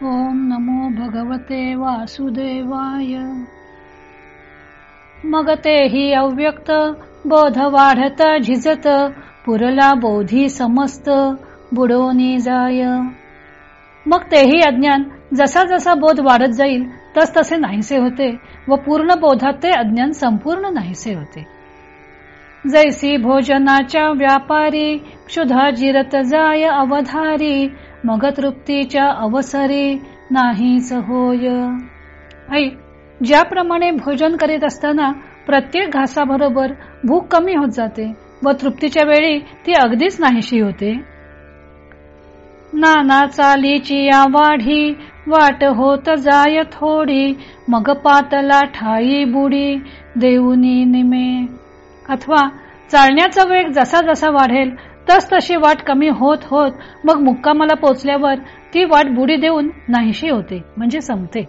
ओम नमो भगवते वासुदेवाय. मग तेही अव्यक्त बोध वाढत झिजत पुरला बोधी समस्त बुडोनी जाय. मग तेही अज्ञान जसा जसा बोध वाढत जाईल तस तसे नाहीसे होते व पूर्ण बोधात ते अज्ञान संपूर्ण नाहीसे होते. जैसी भोजनाच्या व्यापारी क्षुधा जिरत जाय अवधारी मग तृप्तीच्या अवसरी नाहीच होय. ऐक ज्याप्रमाणे भोजन करीत असताना प्रत्येक घासाबरोबर भूक कमी होत जाते व तृप्तीच्या वेळी ती अगदीच नाहीशी होते. नाना चालीची या वाढी वाट होत जाय थोडी मग पातला ठाई बुडी देऊनी निमे. अथवा चालण्याचा वेग जसा जसा वाढेल तस तशी वाट कमी होत होत मग मुक्कामाला पोचल्यावर ती वाट बुडी देऊन नाहीशी होते म्हणजे संपते.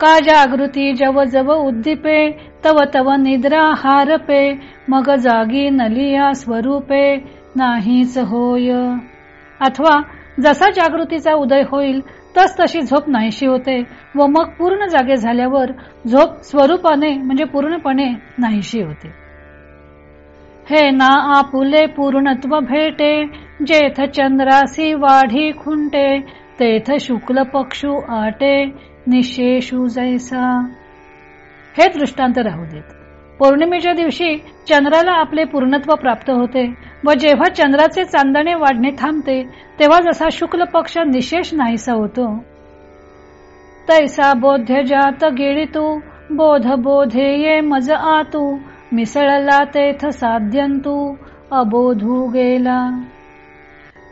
का जागृती जव जव उद्दीपे तव तव निद्रा हारपे मग जागी नलिया स्वरूपे नाहीच होय. अथवा जसा जागृतीचा उदय होईल तस तशी झोप नाहीशी होते व मग पूर्ण जागे झाल्यावर झोप स्वरूपाने म्हणजे पूर्णपणे नाहीशी होते. हे ना आपुले पूर्णत्व भेटे जेथ चंद्रासी वाढी खुंटे तेथ शुक्ल पक्षू आटे निशेषू जैसा. हे दृष्टांत राहू देत. पौर्णिमेच्या दिवशी चंद्राला आपले पूर्णत्व प्राप्त होते व जेव्हा चंद्राचे चांदणे वाढणे थांबते तेव्हा जसा शुक्ल पक्ष निशेष नाहीसा होतो. तैसा बोध्य जात गिळितू बोध बोधे ये मज आतू मिसळला तेथ साध्यंतू अबोधू गेला.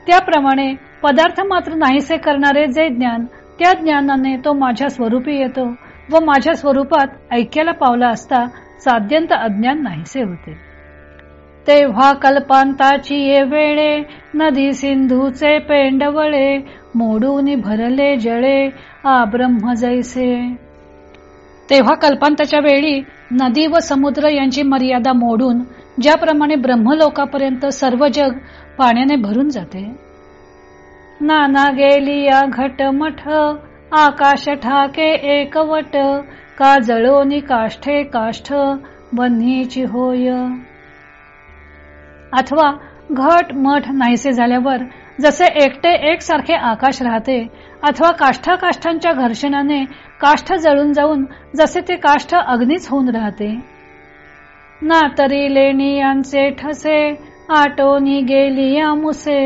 त्याप्रमाणे पदार्थ मात्र नाहीसे करणारे जे ज्ञान त्या ज्ञानाने तो माझ्या स्वरूपी येतो व माझ्या स्वरूपात ऐक्याला पावला असता साध्यंत अज्ञान नाहीसे होते. तेव्हा कल्पांताची ये वेळे नदी सिंधूचे पेंडवळे मोडून भरले जळे आ ब्रह्म जैसे. तेव्हा कल्पांताच्या वेळी नदी व समुद्र यांची मर्यादा मोडून ज्याप्रमाणे ब्रह्मलोकापर्यंत सर्व जग पाण्याने भरून जाते. नाना गेली या घटमठ आकाश ठाके एकवट का जळोनी काष्ठे काष्ठ बन्हीची होय. अथवा घट मठ नाहीसे झाल्यावर जसे एकटे एकसारखे आकाश राहते अथवा काष्ठा काष्ठांच्या घर्षणाने काष्ठ जळून जाऊन जसे ते काष्ठ अग्नीच होऊन राहते. ना तरी लेणी यांचे ठसे आटोनी गेली या मुसे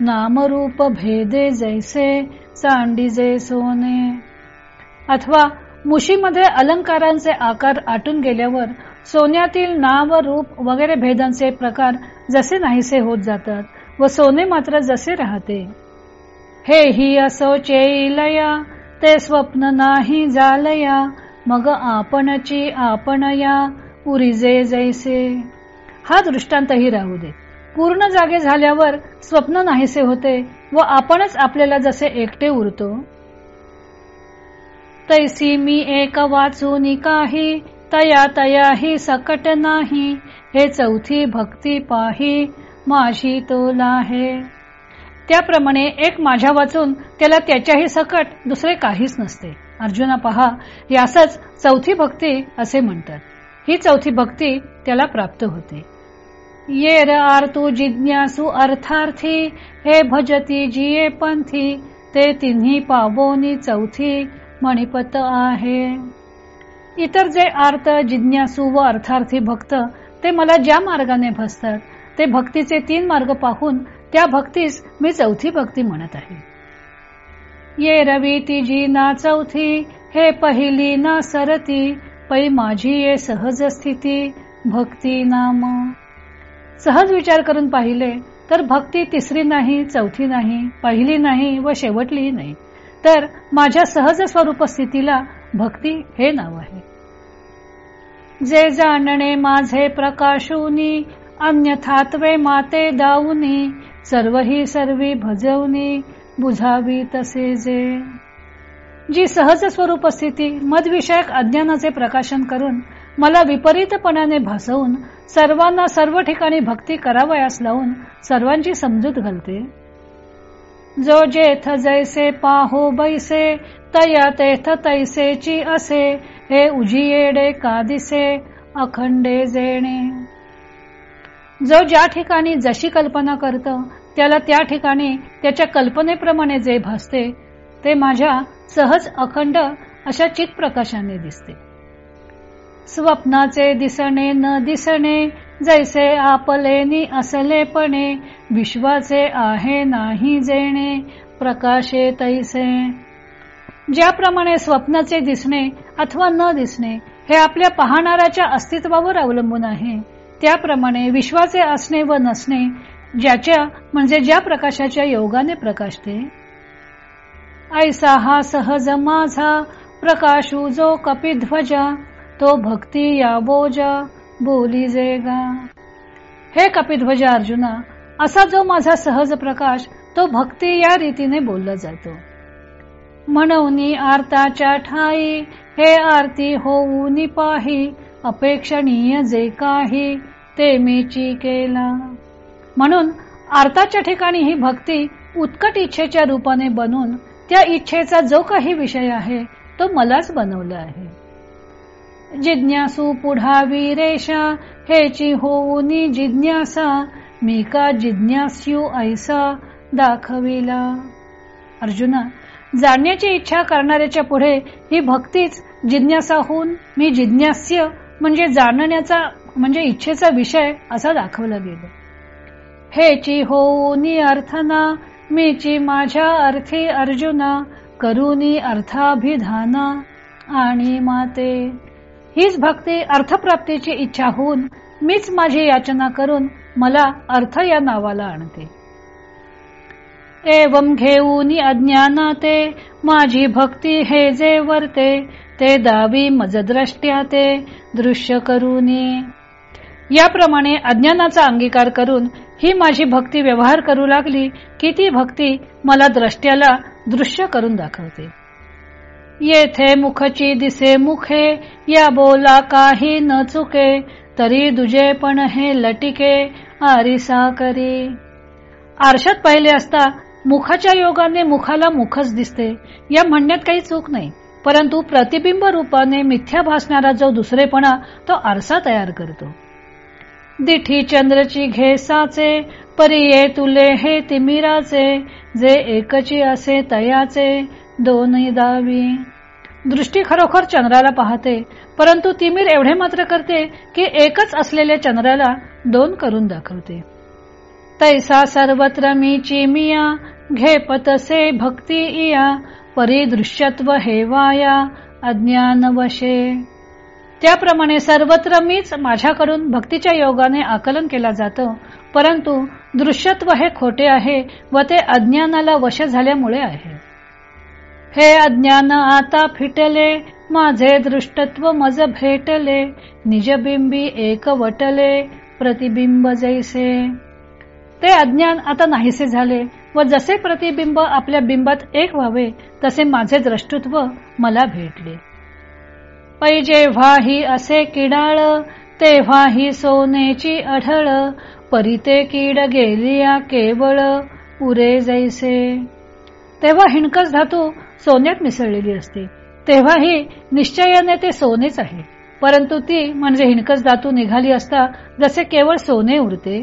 नामरूप भेदे जैसे सांडीजे सोने. अथवा मुशीमध्ये अलंकारांचे आकार आटून गेल्यावर सोन्यातील नाव रूप वगैरे भेदांचे प्रकार जसे नाहीसे होत जातात व सोने मात्र जसे राहते. हे ही असो चेलया ते स्वप्न नाही जालया. मग आपणची आपण या उरिजे जैसे. हा दृष्टांतही राहू दे. पूर्ण जागे झाल्यावर स्वप्न नाहीसे होते व आपणच आपल्याला जसे एकटे उरतो. तैसी मी एक वाचून काही तया तया ही सकट नाही. हे चौथी भक्ती पाही माझी तोला आहे त्याप्रमाणे एक माझ्या वाचून त्याला त्याच्याही सकट दुसरे काहीच नसते. अर्जुना पहा यासच चौथी भक्ती असे म्हणतात. ही चौथी भक्ती त्याला प्राप्त होते. येर आरतू जिज्ञासू अर्थार्थी हे भजती जिये पंथी ते तिन्ही पावोनी चौथी मणिपत आहे. इतर जे आर्त जिज्ञासू व अर्थार्थी भक्त ते मला ज्या मार्गाने भसतात ते भक्तीचे तीन मार्ग पाहून त्या भक्तीस मी चौथी भक्ती म्हणत आहे. ये रवी तिजी ना चौथी हे पहिली ना सरती पै माझी ये सहज स्थिती भक्ती नाम. सहज विचार करून पाहिले तर भक्ती तिसरी नाही चौथी नाही पहिली नाही व शेवटली नाही. तर माझ्या सहज स्वरूप स्थितीला भक्ती हे नाव आहे. जे जाणणे माझे प्रकाशुनी अन्यथात्वे माते दाऊनी सर्व ही सर्वी भजवनी बुझावी तसे जे. जी सहज स्वरूप स्थिती मदविषयक अज्ञानाचे प्रकाशन करून मला विपरीतपणाने भासवून सर्वांना सर्व ठिकाणी भक्ती करावयास लावून सर्वांची समजूत घालते. जो जेथ जैसे पाहो बैसे तया तेथ तैसेची असे हे उजियेडे का दिसे अखंडे जेणे. जो ज्या ठिकाणी जशी कल्पना करत त्याला त्या ठिकाणी त्याच्या कल्पनेप्रमाणे जे भासते ते माझ्या सहज अखंड अशा चित प्रकाशाने दिसते. स्वप्नाचे दिसणे न दिसणे जैसे आपलेनी असलेपणे विश्वाचे आहे नाही जेणे प्रकाशे तैसे. ज्याप्रमाणे स्वप्नाचे दिसणे अथवा न दिसणे हे आपल्या पाहणाऱ्याच्या अस्तित्वावर अवलंबून आहे. त्याप्रमाणे विश्वाचे असणे व नसणे ज्याच्या म्हणजे ज्या प्रकाशाच्या योगाने प्रकाशते. ऐसा हा सहज माझा प्रकाशू जो कपिध्वजा तो भक्ती या बोजा बोली जेगा. हे कपिध्वजा अर्जुना असा जो माझा सहज प्रकाश तो भक्ती या रीतीने बोलला जातो. म्हणून आरताच्या ठाई हे आरती होऊनी पाही अपेक्षणीय जे काही ते मीची केला. म्हणून आर्ताच्या ठिकाणी ही भक्ती उत्कट इच्छेच्या रूपाने बनून त्या इच्छेचा जो काही विषय आहे तो मलाच बनवला आहे. जिज्ञासू पुढा वीरेशा हेची होऊन जिज्ञासा मी का जिज्ञास्यू ऐसा दाखविला. अर्जुना जाणण्याची इच्छा करणाऱ्याच्या पुढे ही भक्तीच जिज्ञासा होऊन मी जिज्ञास्य म्हणजे जाणण्याचा म्हणजे इच्छेचा विषय असा दाखवला गेला. हेची होऊनी अर्थना मीची माझ्या अर्थी अर्जुना करुनी अर्थाभिधाना आणि माते. हीच भक्ती अर्थप्राप्तीची इच्छा होऊन मीच माझी याचना करून मला अर्थ या नावाला आणते. एवम घेऊनी अज्ञाना ते माझी भक्ती हे जे वर्ते ते दावी मजद्रष्ट्या ते दृश्य करूनी. याप्रमाणे अज्ञानाचा अंगीकार करून ही माझी भक्ती व्यवहार करू लागली की ती भक्ती मला द्रष्ट्याला दृश्य करून दाखवते. येथे मुखची दिसे मुखे या बोला काही न चुके तरी दुजे पण हे लटिके आरिसा करी. आरशात पाहिले असता मुखाच्या योगाने मुखाला मुखच दिसते या म्हणण्यात काही चूक नाही परंतु प्रतिबिंब रूपाने मिथ्या भासणारा जो दुसरेपणा तो आरसा तयार करतो. दिठी चंद्रची घेसाचे परिये तुले हे तिमिराचे जे एकची असे तयाचे दोन दावी. दृष्टी खरोखर चंद्राला पाहते परंतु तिमीर एवढे मात्र करते की एकच असलेल्या चंद्राला दोन करून दाखवते. तैसा सर्वत्र मी चिमिया घे पतसे भक्ती इया परिदृश्यत्व हेवाया अज्ञान वशे त्याप्रमाणे सर्वत्र मीच माझ्याकडून भक्तीच्या योगाने आकलन केला जातो. परंतु दृश्यत्व हे खोटे आहे व ते अज्ञानाला वश झाल्यामुळे आहे. हे अज्ञान आता फिटले माझे दृष्टत्व मज भेटले निजबिंबी एक वटले प्रतिबिंब जैसे. ते अज्ञान आता नाहीसे झाले व जसे प्रतिबिंब आपल्या बिंबात एक व्हावे तसे माझे द्रष्टत्व मला भेटले. पै जेव्हाही असे किडाळ तेव्हाही सोनेची अढळ परिते कीड गेलिया केवळ उरे जैसे. तेव्हा हिणकस धातू सोन्यात मिसळलेली असते. तेव्हाही निश्चयाने ते सोनेच आहे. परंतु ती म्हणजे हिणकस धातू निघाली असता जसे केवळ सोने उरते.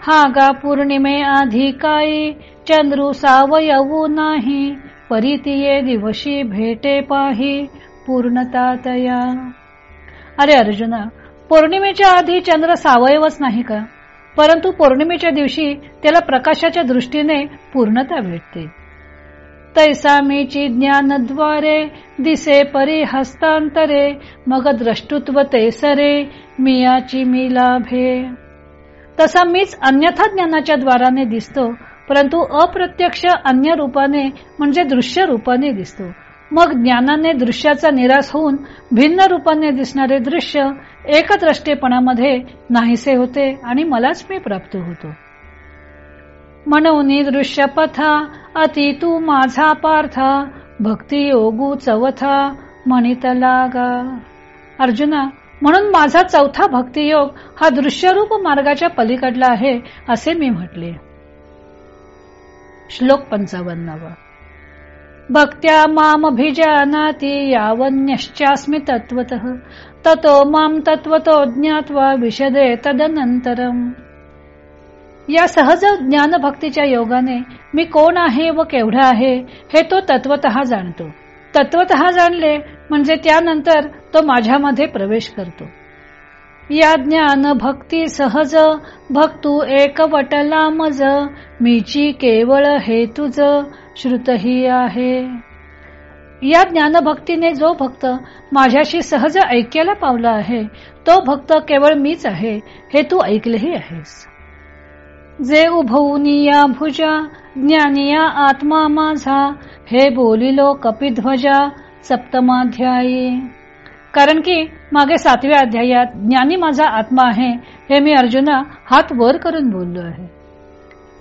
हा गा पौर्णिमे आधी काही चंद्रू सावयवू नाही परितिये दिवशी भेटे पाही पूर्णतातया. अरे अर्जुना पौर्णिमेच्या आधी चंद्र सावयवच नाही का? परंतु पौर्णिमेच्या दिवशी त्याला प्रकाशाच्या दृष्टीने पूर्णता भेटते. तैसा मीची ज्ञानद्वारे दिसे परी हस्तांतरे मग द्रष्टुत्व तैसरे मियाची मी लाभे. तसा मीच अन्यथा ज्ञानाच्या द्वाराने दिसतो परंतु अप्रत्यक्ष अन्य रूपाने म्हणजे दृश्य रूपाने दिसतो. मग ज्ञानाने दृश्याचा निराश होऊन भिन्न रूपाने दिसणारे दृश्य एकद्रष्टेपणामध्ये नाहीसे होते आणि मलाच मी प्राप्त होतो. म्हणून दृश्य पथा अति तू माझा पार्थ भक्ती योगू चवथा म्हणित लागा. अर्जुना म्हणून माझा चौथा भक्तियोग हा दृश्यरूप मार्गाच्या पलीकडला आहे असे मी म्हटले. श्लोक पंचावन्नावा. भक्त्या मामभिजानाति यावन्यश्चास्मि तत्वत ततो माम तत्वतो ज्ञात्वा विशदे तदनंतरम या सहज ज्ञान भक्तीच्या योगाने मी कोण आहे व केवढा आहे हे तो तत्वत जाणतो। तत्वत जाणले म्हणजे त्यानंतर तो माझ्यामध्ये प्रवेश करतो। या ज्ञान भक्ती सहज भक्तू एक वटला मज मीची केवळ हे तुझ श्रुतही आहे. या ज्ञानभक्तीने जो भक्त माझ्याशी सहज ऐक्याला पावला आहे तो भक्त केवळ मीच आहे हे तू ऐकलेही आहेस. जे उभवनिया भुजा ज्ञानिया आत्मा माझा हे बोलिलो कपिध्वजा सप्तमाध्यायी. कारण की मागे सातव्या अध्यायात ज्ञानी माझा आत्मा आहे हे मी अर्जुना हात वर करून बोललो आहे.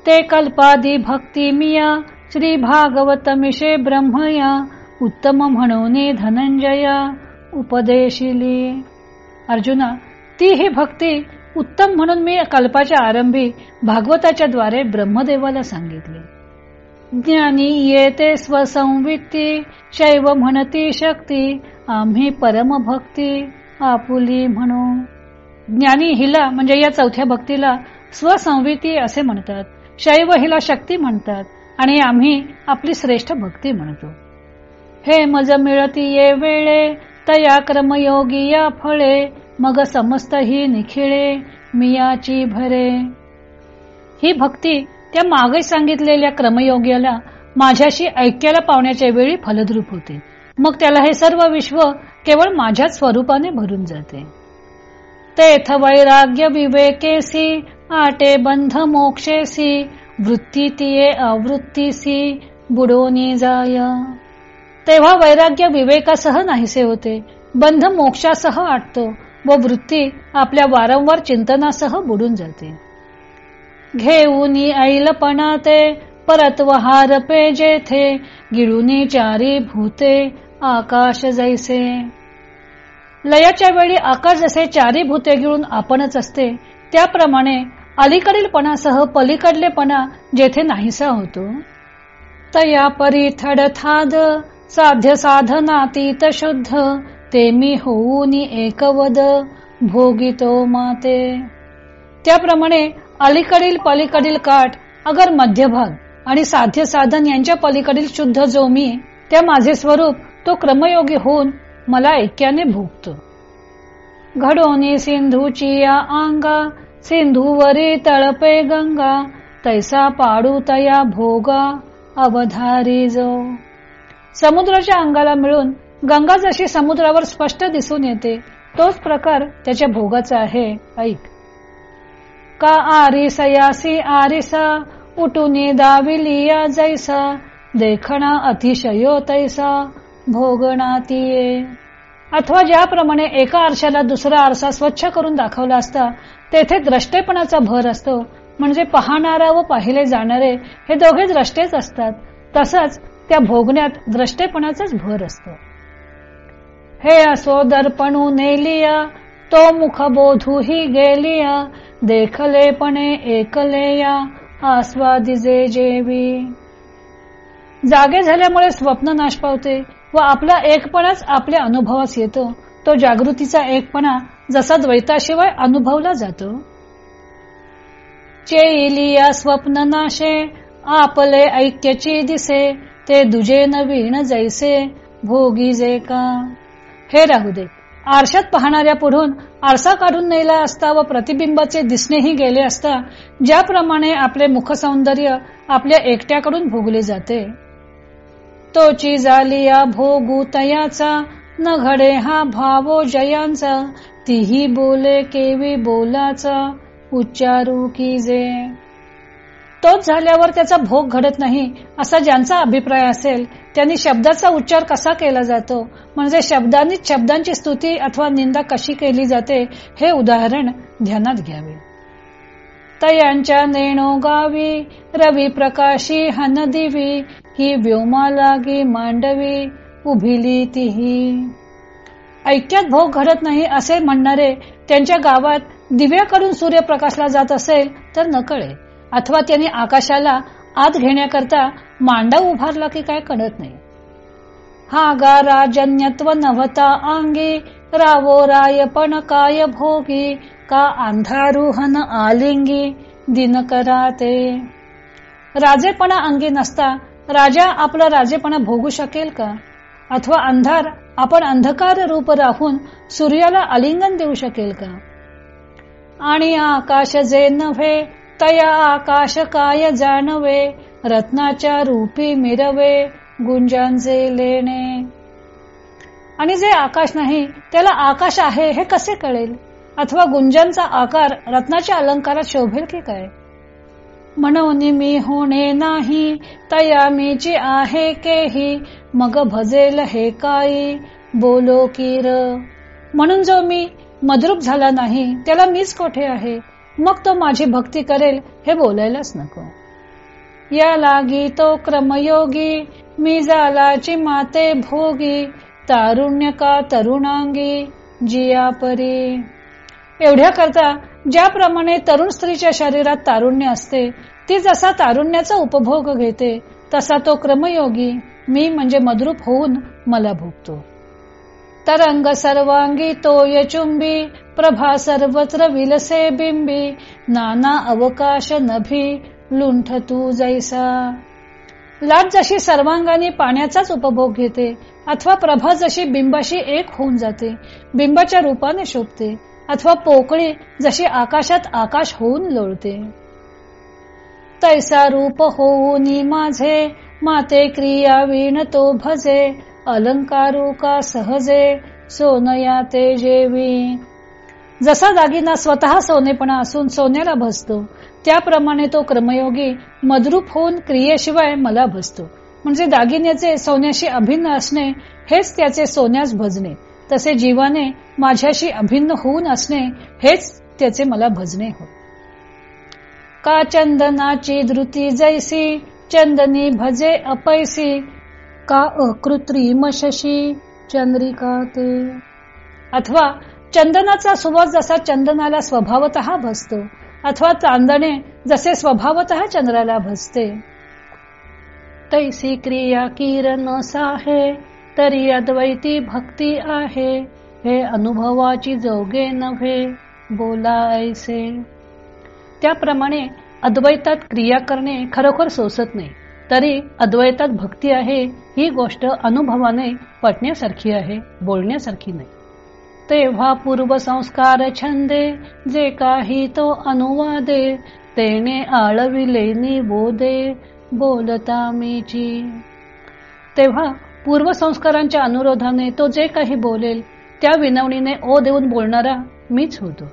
ते कल्पादी भक्ती मिया श्री भागवत मिशे ब्रह्मया उत्तम म्हणून धनंजया उपदेशिली. अर्जुना ती ही भक्ती उत्तम म्हणून मी कल्पाच्या आरंभी भागवताच्या द्वारे ब्रह्मदेवाला सांगितले. ज्ञानी येते स्वसंवित्ती शैव म्हणती शक्ती आम्ही परमभक्ती आपुली म्हणू. ज्ञानी हिला म्हणजे या चौथ्या भक्तीला स्वसंविती असे म्हणतात शैव हिला शक्ती म्हणतात आणि आम्ही आपली श्रेष्ठ भक्ती म्हणतो. हे मज मिळती ये वेळे तया क्रमयोगी या फळे मग समस्त ही निखिळे मियाची भरे. ही भक्ती त्या मागे सांगितलेल्या क्रमयोग्याला माझ्याशी ऐक्याला पावण्याच्या वेळी फलद्रूप होते. मग त्याला हे सर्व विश्व केवळ माझ्याच स्वरूपाने भरून जाते. तेथ वैराग्य विवेकेसी आटे बंध मोक्षेसी वृत्ती तिये अवृत्तीसी बुडोनी जाय. तेव्हा वैराग्य विवेकासह नाहीसे होते. बंध मोक्षासह आटतो. व वृत्ती आपल्या वारंवार चिंतनासह बुडून जाते. घेऊन ऐलपणा ते परत वहार पे जेथे गिळूनी चारी भूते आकाश जैसे. लयाच्या वेळी आकाश जसे चारी भूते गिळून आपणच असते त्याप्रमाणे अलीकडीलपणासह पलीकडलेपणा जेथे नाहीसा होतो. तया परी थडथाद साध्य साधनातीत शुद्ध ते मी होऊन एकवद भोगितो माते. त्याप्रमाणे अलीकडील पलीकडील काठ अगर मध्यभाग आणि साध्य साधन यांच्या पलीकडील शुद्ध जो मी त्या माझे स्वरूप तो क्रमयोगी होऊन मला ऐक्याने भोगतो. घडोनी सिंधूची या अंगा सिंधूवरी तळपे गंगा तैसा पाडू तया भोगा अवधारी जो. समुद्राच्या अंगाला मिळून गंगा जशी समुद्रावर स्पष्ट दिसून येते तोच प्रकार त्याच्या भोगाचा आहे. ऐक. का आरिसयासी आरिसा उठुनी दाविलिया जैसा देखणा अतिशयो तैसा भोगणातीये. अथवा ज्याप्रमाणे एका आरशाला दुसरा आरसा स्वच्छ करून दाखवला असता तेथे द्रष्टेपणाचा भर असतो. म्हणजे पाहणारा व पाहिले जाणारे हे दोघे द्रष्टेच असतात. तसंच त्या भोगण्यात द्रष्टेपणाचाच भर असतो. हे असो दर्पणू नेलिया तो मुख बोधूही गेलिया देखलेपणे एकलेया आस्वादिजे जेवी. जागे झाल्यामुळे स्वप्न नाश पावते. व आपला एकपणाच आपल्या अनुभवास येतो. तो जागृतीचा एकपणा जसा द्वैताशिवाय अनुभवला जातो. चेलिया स्वप्न नाशे आपले ऐक्यची दिसे ते दुजे नवीन जैसे भोगी जे का. हे राहू दे. आरशात पाहणाऱ्या पुढून आरसा काढून नेला असता व प्रतिबिंबाचे दिसणेही गेले असता ज्याप्रमाणे आपले मुख सौंदर्य आपल्या एकट्याकडून भोगले जाते. तोची जालिया भोगू तयाचा न घडे हा भावो जयांचा तीही बोले केवी बोलाचा उच्चारू की जे. तोच झाल्यावर त्याचा भोग घडत नाही असा ज्यांचा अभिप्राय असेल त्यांनी शब्दाचा उच्चार कसा केला जातो? म्हणजे शब्दांनी शब्दांची स्तुती अथवा निंदा कशी केली जाते हे उदाहरण ध्यानात घ्यावे. तयांच्या नेणो गावी रवी प्रकाशी हन दिवी ही व्योमा लागी मांडवी उभिली तिही. ऐक्यात भोग घडत नाही असे म्हणणारे त्यांच्या गावात दिव्याकडून सूर्यप्रकाशला जात असेल तर नकळे अथवा त्यांनी आकाशाला आत घेण्याकरता मांडा उभारला की काय कळत नाही. हा गा राजन्यत्व नवता अंगी रावो रायपण काय भोगी का अंधारुहन आलिंगी दिनकरा ते. राजेपणा अंगी नसता राजा आपला राजेपणा भोगू शकेल का? अथवा अंधार आपण अंधकार रूप राहून सूर्याला आलिंगन देऊ शकेल का? आणि आकाश जे नव्हे तया आकाश काय जाणवे रत्नाच्या रूपी मिरवे गुंजांचे लेणे. आणि जे आकाश नाही त्याला आकाश आहे हे कसे कळेल? अथवा गुंजांचा आकार रत्नाच्या अलंकारात शोभेल की काय? म्हणून मी होणे नाही तया मीची आहे केही. मग भजेल हे काही बोलो किर. म्हणून जो मी मद्रूप झाला नाही त्याला मीच कोठे आहे? मग तो माझी भक्ती करेल हे बोलायलाच नको. या लागी तो क्रमयोगी. मी जालाची माते भोगी. तारुण्य का तरुणांगी. जिया परी. एवढ्या करता ज्याप्रमाणे तरुण स्त्रीच्या शरीरात तारुण्य असते ती जसा तारुण्याचा उपभोग घेते तसा तो क्रमयोगी. मी म्हणजे मद्रूप होऊन मला भोगतो. तरंग सर्वांगी तो यचुंबी. प्रभा सर्वत्र विलसे बिंबी. नाना अवकाश नभी. लुंठ तू जैसा. लाट जशी सर्वांगाने पाण्याचाच उपभोग घेते अथवा प्रभा जशी बिंबाशी एक होऊन जाते बिंबाच्या रूपाने शोभते अथवा पोकळी जशी आकाशात आकाश होऊन लोळते. तैसा रूप होऊन माझे माते क्रिया विण तो भजे अलंकारू का सहजे सोनया ते जेवी. जसा दागिना स्वतः सोनेपणा असून सोन्याला भसतो त्याप्रमाणे तो क्रमयोगी मद्रूप होऊन क्रियेशिवाय मला भजतो. म्हणजे दागिन्याचे सोन्याशी अभिन्न असणे हेच त्याचे सोन्यास भजणे. तसे जीवाने माझ्याशी अभिन्न होऊन असणे हेच त्याचे मला भजणे हो. का चंदनाची धृती जैसी चंदनी भजे अपैसी का अकृत्रिम शशी चंद्रिका ते. अथवा चंदनाचा सुवास जसा चंदनाला स्वभावत भसतो अथवा चांदणे जसे स्वभावत चंद्राला भसते तैसी क्रिया किरण साहे तरी अद्वैती भक्ती आहे हे अनुभवाची जोगे नव्हे बोला ऐसे. त्याप्रमाणे अद्वैतात क्रिया करणे खरोखर सोसत नाही तरी अद्वैतात भक्ती आहे ही गोष्ट अनुभवाने पटण्यासारखी आहे बोलण्यासारखी नाही. तेव्हा पूर्व संस्कार छंदे जे काही तो अनुवादे तेने आळविले निबोधे बोलता मीची. तेव्हा पूर्व संस्कारांच्या अनुरोधाने तो जे काही बोलेल त्या विनवणीने ओ देऊन बोलणारा मीच होतो.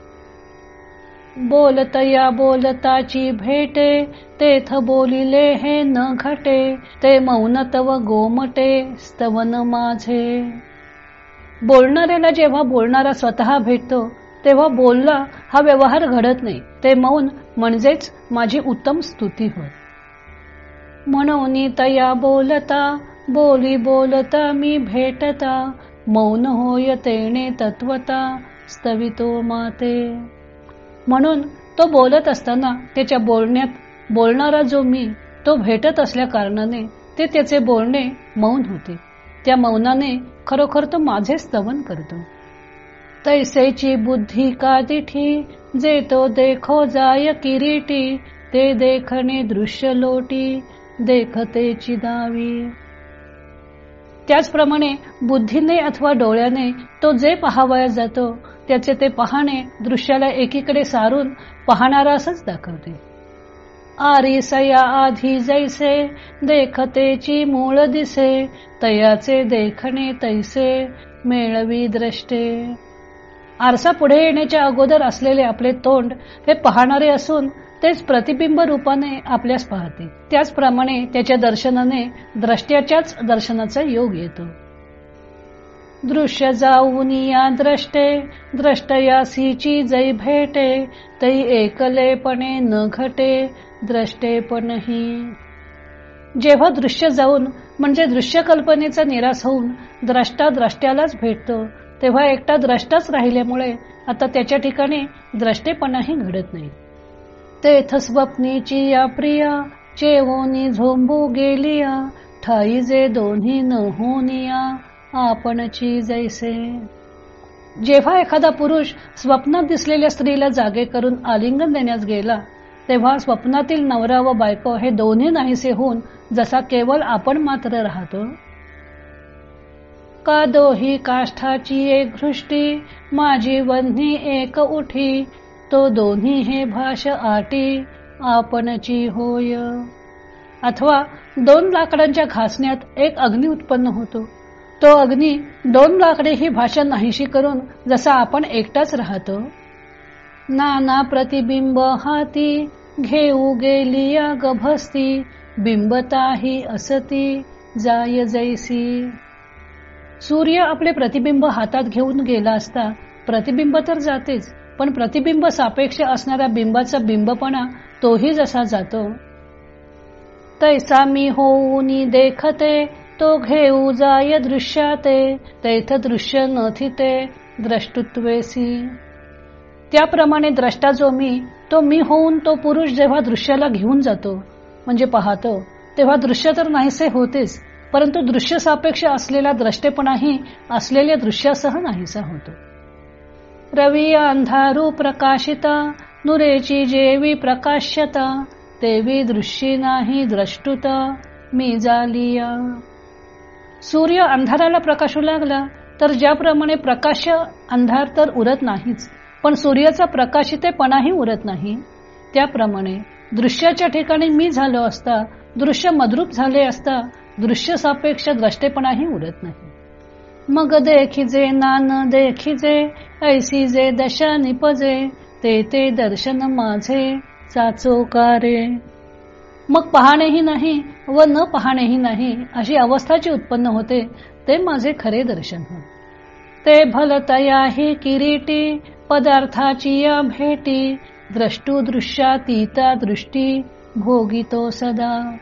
बोलतया बोलताची भेटे तेथ बोलिले हे न घटे ते मौनतव गोमटे स्तवन माझे. बोलणाऱ्याला जेव्हा बोलणारा स्वतः भेटतो तेव्हा बोलला हा व्यवहार घडत नाही. ते मौन म्हणजेच माझी उत्तम स्तुती होय. म्हणून तया बोलता बोली बोलता मी भेटता मौन होय तेने तत्वता स्तवितो माते. म्हणून तो बोलत असताना त्याच्या बोलण्यात बोलणारा जो मी तो भेटत असल्या कारणाने ते त्याचे बोलणे मौन होते. त्या मौनाने खरोखर तो माझे स्तवन करतो. तैसेची बुद्धी का दिठी जे तो देखो जाय किरीटी ते देखणे दृश्य लोटी देखतेची दावी त्याचप्रमाणे बुद्धीने अथवा डोळ्याने तो जे पहावया जातो त्याचे ते पाहणे दृश्याला एकीकडे सारून पाहणारा असंच दाखवते. आरिसया आधी जैसे देखतेची मूळ दिसे तयाचे देखणे तैसे मेळवी द्रष्टे. आरसा पुढे येण्याच्या अगोदर असलेले आपले तोंड हे पाहणारे असून तेच प्रतिबिंब रूपाने आपल्यास पाहते. त्याचप्रमाणे त्याच्या दर्शनाने द्रष्ट्याच्याच दर्शनाचा योग येतो. दृश्य जाऊन या द्रष्टे द्रष्टयासीची जै भेटे तै एकलेपणे न घटे द्रष्टेपणही जेव्हा दृश्य जाऊन म्हणजे दृश्य कल्पनेचा निराश होऊन द्रष्टा द्रष्ट्यालाच भेटतो तेव्हा एकटा द्रष्टाच राहिल्यामुळे आता त्याच्या ठिकाणी द्रष्टेपणाही घडत नाही तेथ स्वप्नीची या प्रिया चेवोनी झोंबू गेलिया ठाई जे दोन्ही न होनिया आपणची जैसे. जेव्हा एखादा पुरुष स्वप्नात दिसलेल्या स्त्रीला जागे करून आलिंगन देण्यास गेला तेव्हा स्वप्नातील नवरा व बायको हे दोन्ही नाहीसे होऊन जसा केवळ आपण मात्र राहतो. का दोही काष्ठाची एक घृष्टी माझी वन्ही एक उठी तो दोन्ही हे भाष आटी आपणची होय. अथवा दोन लाकडांच्या घासण्यात एक अग्नी उत्पन्न होतो. तो अग्नी दोन लाकडे ही भाषा नाहीशी करून जसा आपण एकटाच राहतो. नाना प्रतिबिंब हाती घेऊ गेलिया गभस्ती बिंबताही असती जाय जैसी. सूर्य आपले प्रतिबिंब हातात घेऊन गेला असता प्रतिबिंब तर जातेच पण प्रतिबिंब सापेक्ष असणाऱ्या बिंबाचा बिंबपणा तोही जसा जातो. तैसा मी होऊनी देखते तो घेऊ जाय दृश्याते तैथ दृश्य नथिते द्रष्टुत्वेसी. त्याप्रमाणे द्रष्टा जो मी तो मी होऊन तो पुरुष जेव्हा दृश्याला घेऊन जातो म्हणजे पाहतो तेव्हा दृश्य तर नाहीसे होतेच परंतु दृश्य सापेक्ष असलेला द्रष्टेपणाही असलेल्या दृश्यासह नाहीसा होतो. रवी अंधारू प्रकाशिता नुरेची जेवी प्रकाश्यता तेवी दृश्यी नाही द्रष्टुता मी जालिया. सूर्य अंधाराला प्रकाशू लागला तर ज्याप्रमाणे प्रकाश अंधार तर उरत नाहीच पण सूर्याचा प्रकाशितेपणाही उरत नाही. त्याप्रमाणे दृश्याच्या ठिकाणी मी झालो असता दृश्य मद्रूप झाले असता दृश्य सापेक्ष द्रष्टेपणाही उरत नाही. मग देखिजे नान देखिजे ऐसी जे दशा निपजे ते ते दर्शन माझे चाचोकारे मग पाहणेही नाही व न पाहणेही नाही अशी अवस्थाची उत्पन्न होते ते माझे खरे दर्शन हो ते भलतया भलतयाही किरीटी पदार्थाची या भेटी द्रष्टू दृश्यातीता दृष्टी भोगितो सदा.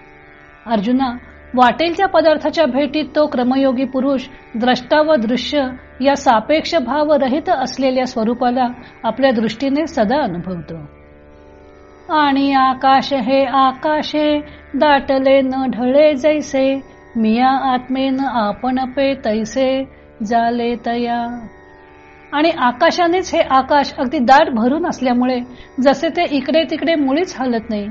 अर्जुना वाटेलच्या पदार्थाच्या भेटीत तो क्रमयोगी पुरुष द्रष्टा व दृश्य या सापेक्ष भाव रहित असलेल्या स्वरूपाला आपल्या दृष्टीने सदा अनुभवतो. आणि आकाश हे आकाशे दाटले न ढळे जैसे मिया आत्मेन आपण पे तैसे जाले तया. आणि आकाशानेच हे आकाश अगदी दाट भरून असल्यामुळे जसे ते इकडे तिकडे मुळीच हलत नाही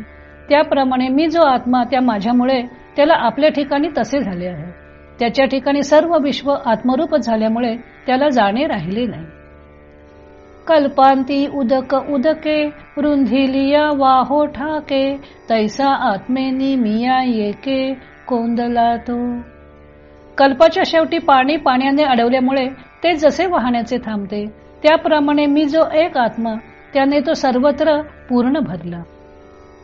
त्याप्रमाणे मी जो आत्मा त्या माझ्यामुळे त्याला आपल्या ठिकाणी तसे झाले आहे. त्याच्या ठिकाणी सर्व विश्व आत्मरूपच झाल्यामुळे त्याला जाणे राहिले नाही. कल्पांती उदक उदके रुंधिलिया वाहो ठाके तैसा आत्मेनी मिया येके कोंदला तो कल्पाच्या शेवटी पाणी पाण्याने अडवल्यामुळे ते जसे वाहण्याचे थांबते त्याप्रमाणे मी जो एक आत्मा त्याने तो सर्वत्र पूर्ण भरला.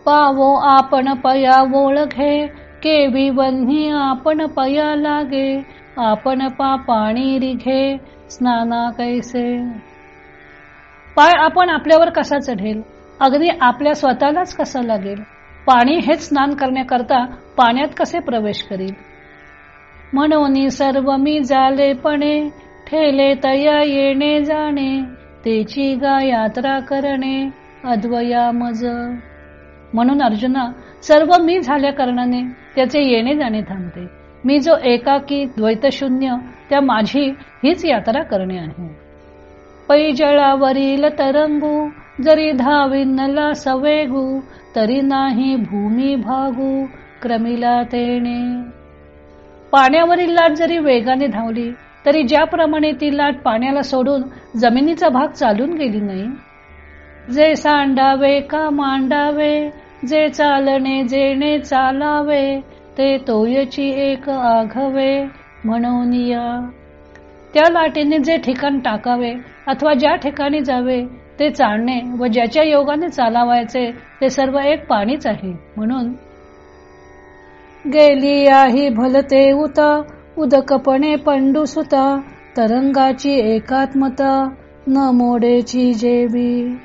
पावो आपण पया ओळखे केवी वन्ही आपण पया लागे आपण पा पाणी रिघे स्नाना कैसे? पाय आपण आपल्यावर कसा चढेल? अग्नी आपल्या स्वतःलाच कसा लागेल? पाणी हेच स्नान करण्याकरता पाण्यात कसे प्रवेश करील? म्हणून सर्व मी झालेपणे ठेले तया येणे जाणे तेची गा यात्रा करणे अद्वया मज. म्हणून अर्जुना सर्व मी झाल्या कारणाने त्याचे येणे जाणे थांबते. मी जो एकाकी द्वैतशून्य त्या माझी हीच यात्रा करणे आहे. पैजळावरील तरंगू जरी धाविनला सवेगू तरी नाही भूमी भागू क्रमिला तेने पाण्यावरील लाट जरी वेगाने धावली तरी ज्याप्रमाणे ती लाट पाण्याला सोडून जमिनीचा भाग चालून गेली नाही. जे सांडावे का मांडावे जे चालणे जेणे चालावे ते तोयची एक आघवे म्हणून या. त्या लाटेने जे ठिकाण टाकावे अथवा ज्या ठिकाणी जावे ते चालणे व ज्याच्या योगाने चालावायचे ते सर्व एक पाणीच आहे. म्हणून गेली आही भलते उता उदकपणे पंडू सुता तरंगाची एकात्मता न मोडेची जेवी.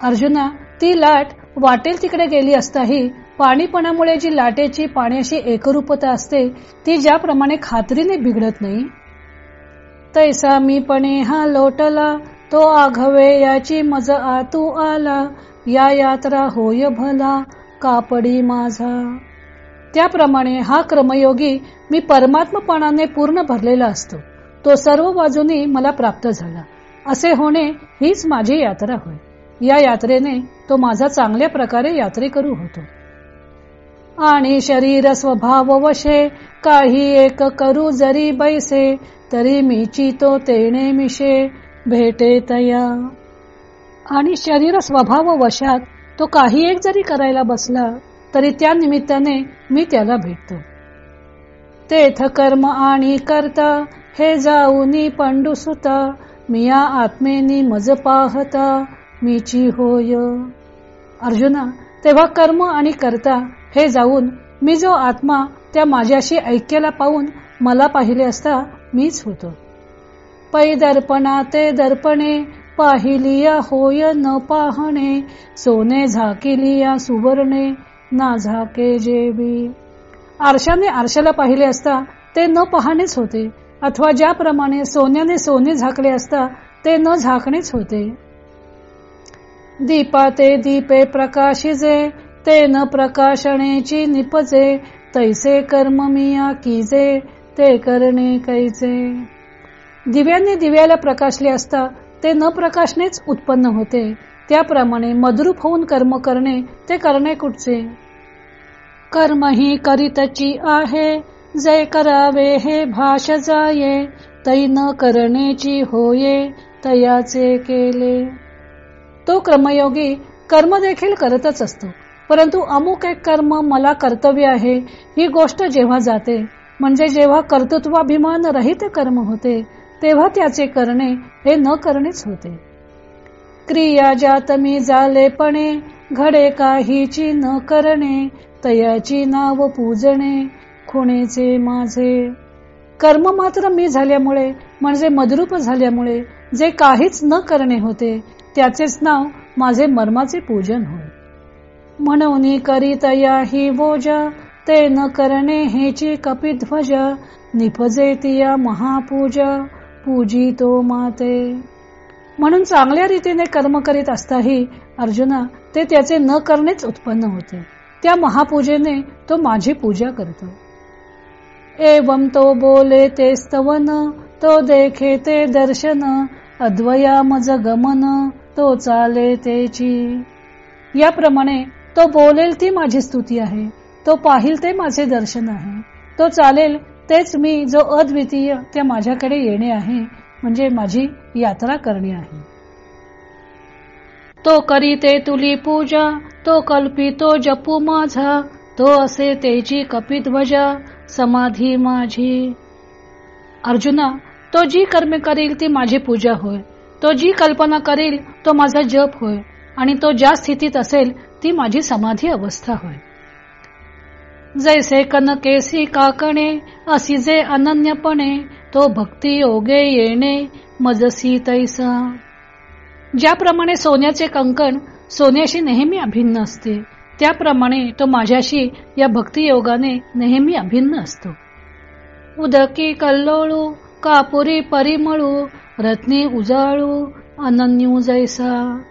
अर्जुना ती लाट वाटेल तिकडे गेली असताही पाणीपणामुळे जी लाटेची पाण्याशी एकरूपता असते ती ज्याप्रमाणे खात्रीने बिघडत नाही तैसा मी पणे हा लोटला तो आघवे याची मज आतू आला या यात्रा होय भला कापडी माझा. त्याप्रमाणे हा क्रमयोगी मी परमात्मपणाने पूर्ण भरलेला असतो. तो सर्व बाजूनी मला प्राप्त झाला. असे होणे हीच माझी यात्रा होय. या यात्रेने तो माझा चांगल्या प्रकारे यात्रेकरू होतो. आणि शरीर स्वभाव वशे काही एक करू जरी बैसे तरी मीची तो तेणे मिशे भेटे तया. आणि शरीर स्वभाव वशात तो काही एक जरी करायला बसला तरी त्या निमित्ताने मी त्याला भेटतो. तेथ कर्म आणि करता हे जाऊनी पंडुसुता मिया आत्मेनी मज पाहता मीची होय. अर्जुना तेव्हा कर्म आणि करता हे जाऊन मी जो आत्मा त्या माझ्याशी ऐक्याला पाहून मला पाहिले असता मीच होतो. पै दर्पणा ते दर्पणे पाहिलिया होय न पाहणे सोने झाकिलिया सुवर्णे ना झाके जेबी आरशाने आरशाला पाहिले असता ते न पाहणेच होते अथवा ज्याप्रमाणे सोन्याने सोने झाकले असता ते न झाकणेच होते. दीपा ते दीपे प्रकाशिजे ते न प्रकाशनेची निपजे. तैसे कर्म मिया कीजे ते करणे कैचे दिव्यांनी दिव्याला प्रकाशले असता ते न प्रकाशनेच उत्पन्न होते. त्याप्रमाणे मद्रूप होऊन कर्म करणे ते करणे कुठचे? कर्म ही करीतची आहे जय करावे हे भाष जाये. तै न करण्याची होये तयाचे केले. तो क्रमयोगी कर्म देखील करतच असतो. परंतु अमुक एक कर्म मला कर्तव्य आहे ही गोष्ट जेव्हा जाते म्हणजे जेव्हा कर्तृत्वाभिमान रहित कर्म होते तेव्हा त्याचे करणे हे न करणेच होते. क्रिया ज्यात मी जालेपणे घडे काहीची न करणे तयाची नाव पूजणे खुणेचे माझे. कर्म मात्र मी झाल्यामुळे म्हणजे मदरूप झाल्यामुळे जे काहीच न करणे होते त्याचेच नाव माझे मर्माचे पूजन होय. म्हणून करीतया ही बोजा ते न करणे हेची कपिध्वज निपजे तिया महापूजा पूजी तो माते. म्हणून चांगल्या रीतीने कर्म करीत असताही अर्जुना ते त्याचे न करणेच उत्पन्न होते. त्या महापूजेने तो माझी पूजा करतो. एवम तो बोले ते स्तवन तो देखे ते दर्शन अद्वया मज गमन तो चाले तेची. याप्रमाणे तो बोलेल ती माझी स्तुती आहे. तो पाहिल ते माझे दर्शन आहे. तो चालेल तेच मी जो अद्वितीय ते माझ्याकडे येणे आहे म्हणजे माझी यात्रा करणे आहे. तो करीते तुली पूजा तो कल्पितो जपू माझा तो असे तेची कपिध्वजा समाधी माझी. अर्जुना तो जी कर्मे करील ती माझी पूजा होय. तो जी कल्पना करील तो माझा जप होय. आणि तो ज्या स्थितीत असेल ती माझी समाधी अवस्था होय. जैसे कनकेसी काकणे असी जे अनन्यपणे तो भक्ती योगे येणे मजसी तैसा. ज्याप्रमाणे सोन्याचे कंकण सोन्याशी नेहमी अभिन्न असते त्याप्रमाणे तो माझ्याशी या भक्तियोगाने नेहमी अभिन्न असतो. उदकी कल्लोळू कापुरी परिमळू रत्नी उजाळू अनन्यू जैसा.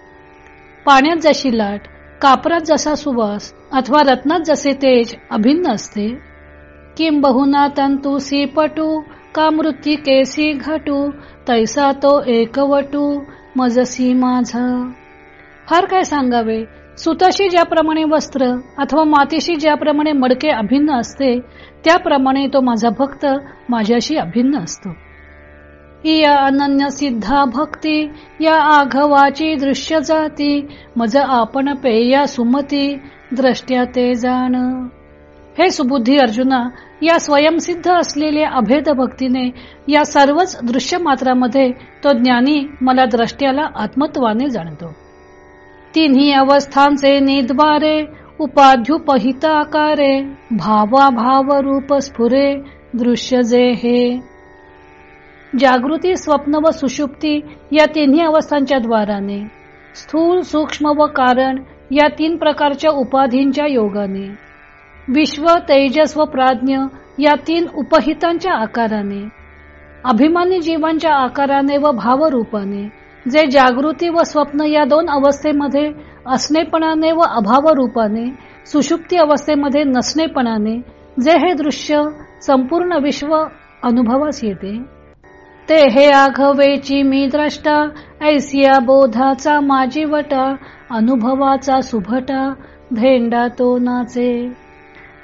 पाण्यात जशी लाट कापरात जसा सुवास अथवा रत्नात जसे तेज अभिन्न असते. किंबहुना तंतू सी पटू का मृत्यू केसी घटू तैसा तो एकवटू मजसी माझ. फार काय सांगावे सुताशी ज्याप्रमाणे वस्त्र अथवा मातीशी ज्याप्रमाणे मडके अभिन्न असते त्याप्रमाणे तो माझा भक्त माझ्याशी अभिन्न असतो. या अनन्य सिद्धा भक्ती या आघवाची दृश्य जाती मज आपण पेया सुमती द्रष्ट्या ते जाण. हे सुबुद्धी अर्जुना या स्वयंसिद्ध असलेल्या अभेद भक्तीने या सर्वच दृश्य मात्रामध्ये तो ज्ञानी मला द्रष्ट्याला आत्मत्वाने जाणतो. तिन्ही अवस्थांचे निद्वारे उपाध्युपहिताकारे भावा भाव रूप स्फुरे दृश्य जे हे. जागृती स्वप्न व सुषुप्ती या तिन्ही अवस्थांच्या द्वाराने. स्थूल सूक्ष्म व कारण या तीन प्रकारच्या उपाधींच्या योगाने. विश्व तेजस व प्राज्ञ या तीन उपहितांच्या आकाराने. अभिमानी जीवांच्या आकाराने व भावरूपाने जे जागृती व स्वप्न या दोन अवस्थेमध्ये असणेपणाने व अभाव रूपाने सुषुप्ती अवस्थेमध्ये नसणेपणाने जे हे दृश्य संपूर्ण विश्व अनुभवास येते. ते हे आघवेची मी द्रष्टा ऐसिया बोधाचा माझी वटा अनुभवाचा सुभटा धेंडा तो नाचे.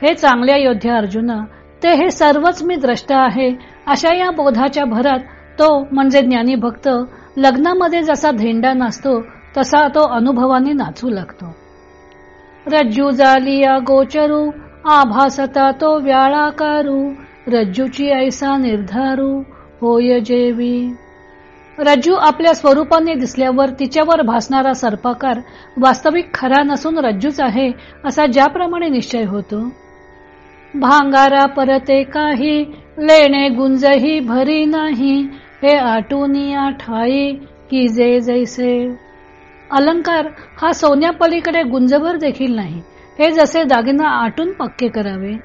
हे चांगल्या योद्ध्या अर्जुना ते हे सर्वच मी द्रष्टा आहे अशा या बोधाच्या भरात तो म्हणजे ज्ञानी भक्त लग्नामध्ये जसा धेंडा नाचतो तसा तो अनुभवाने नाचू लागतो. रज्जू जालिया गोचरू आभासता तो व्याळाकारू रज्जूची ऐसा निर्धारू होय जेवी. रज्जू आपल्या स्वरूपाने दिसल्यावर तिच्यावर भासणारा सर्पाकार वास्तविक खरा नसून रज्जूच आहे असा ज्याप्रमाणे निश्चय होतो. भांगारा परते काही लेणे गुंजही भरी नाही हे आटुनिया ठाई की जे जैसे. अलंकार हा सोन्यापलीकडे गुंजभर देखील नाही हे जसे दागिना आटून पक्के करावे.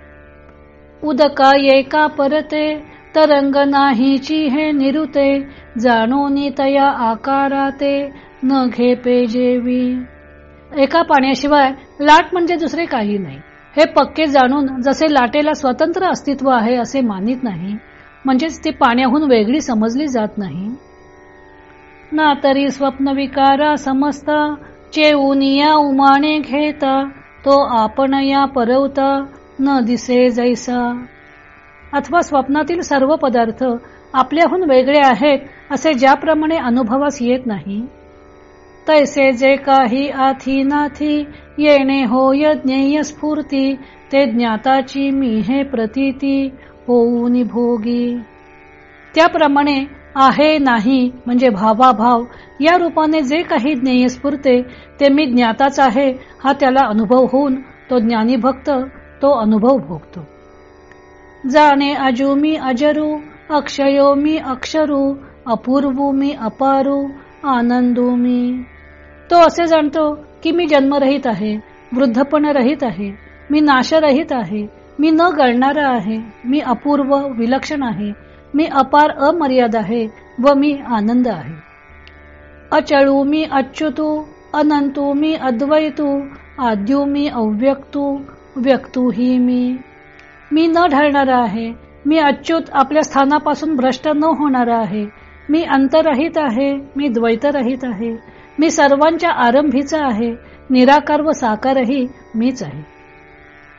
उदका येका परते तरंग नाहीची हे निरुते जाणोनी तया आकाराते न घे जेवी. एका पाण्याशिवाय लाट म्हणजे दुसरे काही नाही. हे पक्के जाणून जसे लाटेला स्वतंत्र अस्तित्व आहे असे मानित नाही म्हणजेच ती पाण्याहून वेगळी समजली जात नाही. ना तरी स्वप्न विकारा समजता चेऊनिया उमाने घेता तो आपण या परवता न दिसे जैसा. अथवा स्वप्नातील सर्व पदार्थ आपल्याहून वेगळे आहेत असे ज्याप्रमाणे अनुभवास येत नाही. तैसे जे काही आथी नाथी येणे होय ज्ञेय स्फूर्ती ते ज्ञाताची मी हे प्रतीती होऊन भोगी. त्याप्रमाणे आहे नाही म्हणजे भावाभाव या रूपाने जे काही ज्ञेय स्फुरते ते मी ज्ञाताच आहे हा त्याला अनुभव होऊन तो ज्ञानी भक्त तो अनुभव भोगतो. जाणे अजू मी अजरू अक्षयो मी अक्षरू अपूर्वू मी अपारू आनंदू मी तो असे जाणतो की मी जन्मरहित आहे वृद्धपण रहित आहे मी नाशरहित आहे मी न गळणारा आहे मी अपूर्व विलक्षण आहे मी अपार अमर्याद आहे व मी आनंद आहे. अचळू मी अच्युतू अनंतू मी अद्वैतू आद्यू मी अव्यक्तू व्यक्तू ही मी मी न ढळणारा आहे. मी अच्युत आपल्या स्थानापासून भ्रष्ट न होणारा आहे. मी अंतरहित आहे. मी द्वैतरहित आहे. मी सर्वांच्या आरंभीचा आहे. निराकार व साकारही मीच आहे.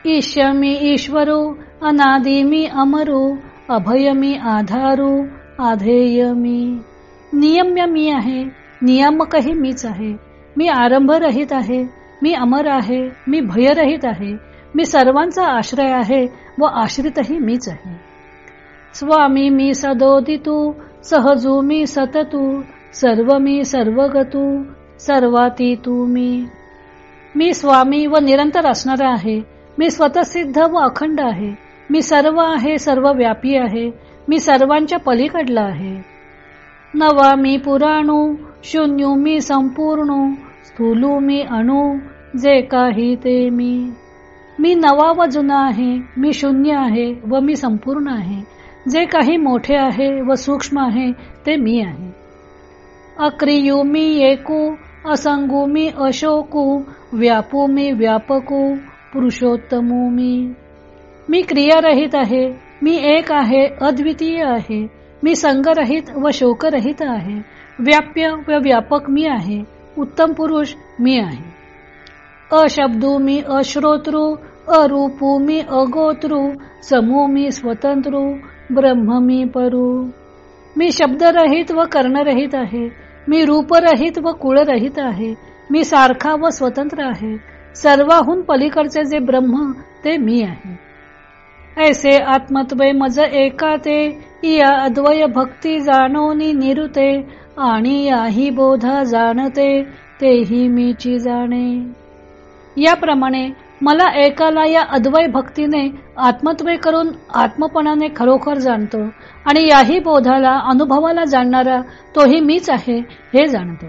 ईश मी ईश्वरू अनादि मी अमरू अभय मी आधारू आधेय मी. नियम्य मी आहे. नियामकही मीच आहे. मी आरंभरहित आहे. मी अमर आहे. मी भयरहित आहे. मी सर्वांचा आश्रय आहे. व आश्रितही मीच आहे. स्वामी मी सदोदितू सहजू मी सततू सर्व मी सर्वगतू सर्वाती तू मी. मी स्वामी व निरंतर असणारा आहे. मी स्वतःसिद्ध व अखंड आहे. मी सर्व आहे सर्व व्यापी आहे. मी सर्वांच्या पलीकडला आहे. नवा मी पुराणू शून्यू मी संपूर्ण स्थूलू मी अणू जे काही ते मी. मी नवा व जुना आहे मी शून्य आहे व मी संपूर्ण आहे. जे काही मोठे आहे व सूक्ष्म आहे ते मी आहे. अक्रियू मी एकू असंगू मी अशोकू व्यापू मी व्यापकू पुरुषोत्तमू मी. मी क्रियारहित आहे मी एक आहे अद्वितीय आहे. मी संगरहित व शोकरहित आहे. व्याप्य व व्यापक मी आहे उत्तम पुरुष मी आहे. अशब्दू मी अश्रोत्रु अरूपू मी अगोत्रू समू मी स्वतंत्र ब्रह्म मी परू. मी शब्दरहित व कर्णरहित आहे. मी रूपरहित व कुळरहित आहे. मी सारखा व स्वतंत्र आहे. सर्वाहून पलीकडचे जे ब्रह्म ते मी आहे. ऐसे आत्मत्वे मज एका ते या अद्वय भक्ती जाणोनी निरुते आणि याही बोधा जाणते तेही मीची जाणे. याप्रमाणे मला एकाला या अद्वय भक्तीने आत्मत्वय करून आत्मपणाने खरोखर जाणतो आणि याही बोधाला अनुभवाला जाणणारा तोही मीच आहे हे जाणतो.